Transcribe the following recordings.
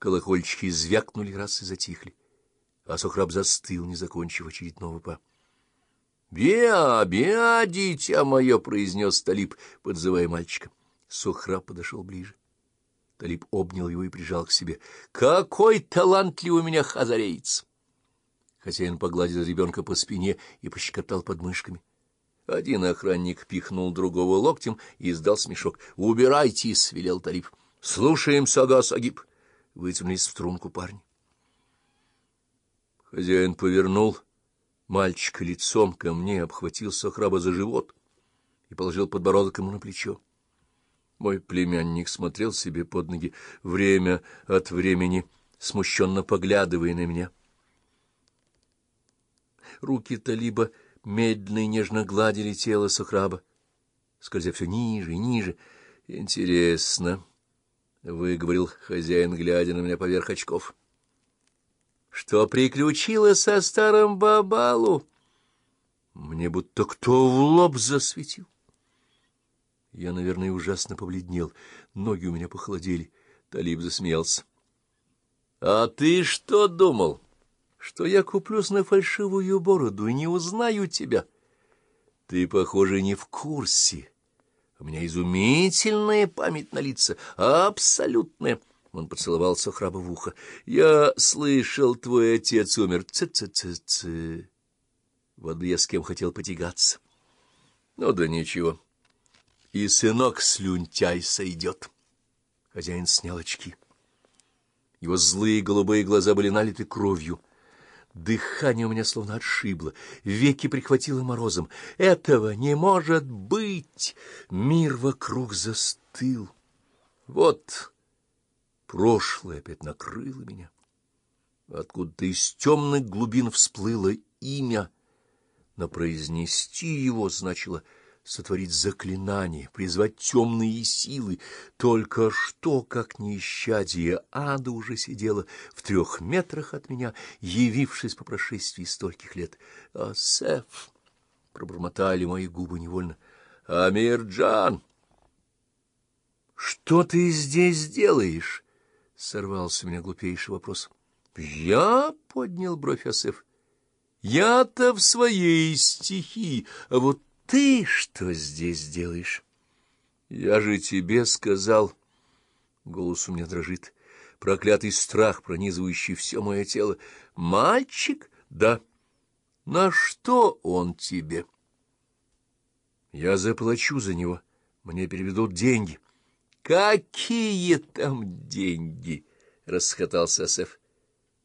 Колокольчики звякнули раз и затихли, а Сохраб застыл, не закончив очередного па. — Беа, беа, дитя мое! — произнес Талиб, подзывая мальчика. Сохраб подошел ближе. Талиб обнял его и прижал к себе. — Какой талантливый у меня хазареец! Хозяин погладил ребенка по спине и пощекотал подмышками. Один охранник пихнул другого локтем и издал смешок. — Убирайтесь! — велел Талиб. — Слушаем, Сага Сагиб! Вытянулись в струнку парни. Хозяин повернул мальчика лицом ко мне, обхватил Сохраба за живот и положил подбородок ему на плечо. Мой племянник смотрел себе под ноги время от времени, смущенно поглядывая на меня. Руки Талиба медленно и нежно гладили тело Сухраба, скользя все ниже и ниже. Интересно, — выговорил хозяин, глядя на меня поверх очков. — Что приключилось со старым Бабалу? Мне будто кто в лоб засветил. Я, наверное, ужасно побледнел. Ноги у меня похолодели. Талиб засмеялся. — А ты что думал? Что я куплюсь на фальшивую бороду и не узнаю тебя? Ты, похоже, не в курсе. У меня изумительная память на лица, абсолютная. Он поцеловал Сохраба в ухо. Я слышал, твой отец умер. Ц-ц-ц-ц. Вот я с кем хотел потягаться. Ну да ничего. И сынок слюнтяй сойдет. Хозяин снял очки. Его злые голубые глаза были налиты кровью. Дыхание у меня словно отшибло, веки прихватило морозом. Этого не может быть! Мир вокруг застыл. Вот прошлое опять накрыло меня. Откуда-то из темных глубин всплыло имя, но произнести его значило — сотворить заклинание, призвать темные силы. Только что, как неисчадие ада, уже сидела в трех метрах от меня, явившись по прошествии стольких лет. «Асеф!» — пробормотали мои губы невольно. «Амирджан!» «Что ты здесь делаешь?» — сорвался у меня глупейший вопрос. «Я?» — поднял бровь Асеф. «Я-то в своей стихии, а вот ты что здесь делаешь? Я же тебе сказал. Голос у меня дрожит. Проклятый страх, пронизывающий все мое тело. Мальчик? Да. На что он тебе? Я заплачу за него. Мне переведут деньги. Какие там деньги? Расхотался Сеф.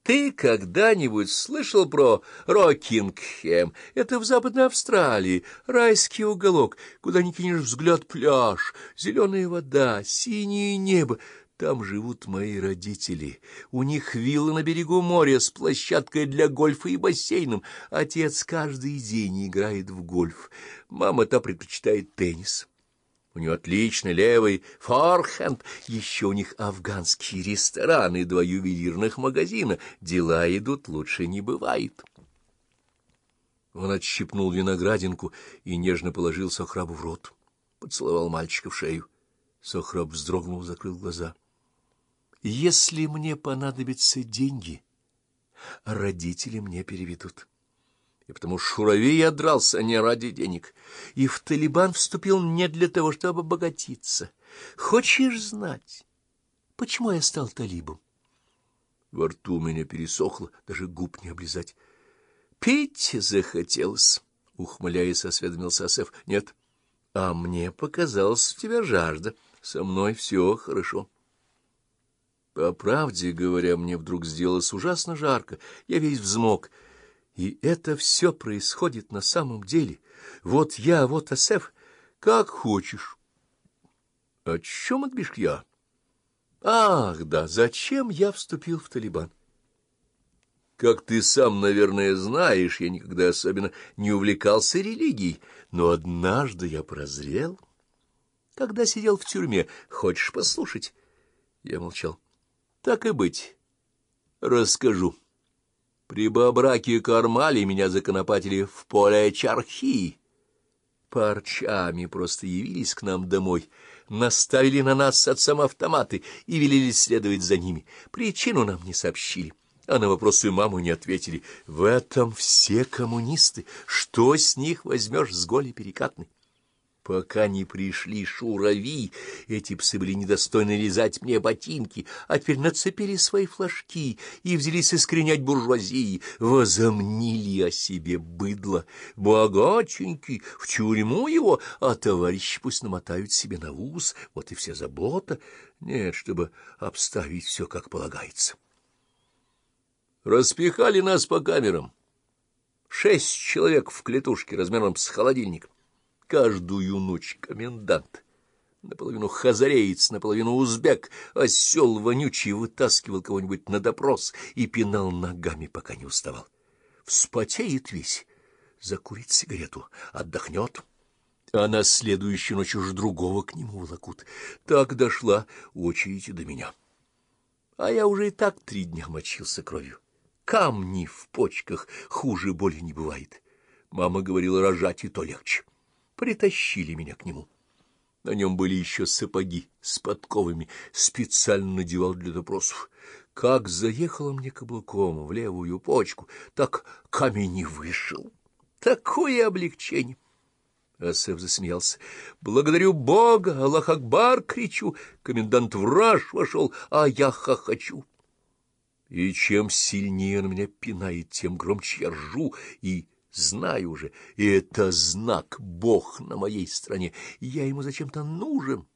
Ты когда-нибудь слышал про Рокингхэм? Это в Западной Австралии, райский уголок, куда не кинешь взгляд пляж, зеленая вода, синее небо. Там живут мои родители. У них вилла на берегу моря с площадкой для гольфа и бассейном. Отец каждый день играет в гольф. Мама-то предпочитает теннис. У него отличный левый форхенд, еще у них афганские рестораны, два ювелирных магазина. Дела идут, лучше не бывает. Он отщипнул виноградинку и нежно положил Сохрабу в рот. Поцеловал мальчика в шею. Сохраб вздрогнул, закрыл глаза. «Если мне понадобятся деньги, родители мне переведут» и потому Шурави я дрался не ради денег, и в Талибан вступил не для того, чтобы обогатиться. Хочешь знать, почему я стал талибом? Во рту у меня пересохло, даже губ не облизать. Пить захотелось, — ухмыляясь, осведомился Асеф. — Нет. А мне показалось у тебя жажда. Со мной все хорошо. По правде говоря, мне вдруг сделалось ужасно жарко. Я весь взмок — и это все происходит на самом деле. Вот я, вот Асеф, как хочешь. О чем отбишь я? Ах, да, зачем я вступил в Талибан? Как ты сам, наверное, знаешь, я никогда особенно не увлекался религией, но однажды я прозрел, когда сидел в тюрьме. Хочешь послушать? Я молчал. Так и быть. Расскажу. При Бабраке Кармали меня законопатили в поле Чархи. Парчами просто явились к нам домой, наставили на нас с отцом автоматы и велели следовать за ними. Причину нам не сообщили, а на вопросы мамы не ответили. В этом все коммунисты. Что с них возьмешь с голи перекатной? Пока не пришли шурави, эти псы были недостойны лизать мне ботинки, а теперь нацепили свои флажки и взялись искоренять буржуазии, возомнили о себе быдло. Богатенький, в тюрьму его, а товарищи пусть намотают себе на ус, вот и вся забота. Нет, чтобы обставить все как полагается. Распихали нас по камерам. Шесть человек в клетушке размером с холодильник каждую ночь комендант. Наполовину хазареец, наполовину узбек, осел вонючий вытаскивал кого-нибудь на допрос и пинал ногами, пока не уставал. Вспотеет весь, закурит сигарету, отдохнет, а на следующую ночь уж другого к нему волокут. Так дошла очередь до меня. А я уже и так три дня мочился кровью. Камни в почках хуже боли не бывает. Мама говорила, рожать и то легче притащили меня к нему. На нем были еще сапоги с подковами, специально надевал для допросов. Как заехало мне каблуком в левую почку, так камень и вышел. Такое облегчение! Асеф засмеялся. — Благодарю Бога! Аллах Акбар! — кричу. Комендант враж вошел, а я хохочу. И чем сильнее он меня пинает, тем громче я ржу и Знаю уже, и это знак, Бог на моей стороне. Я ему зачем-то нужен.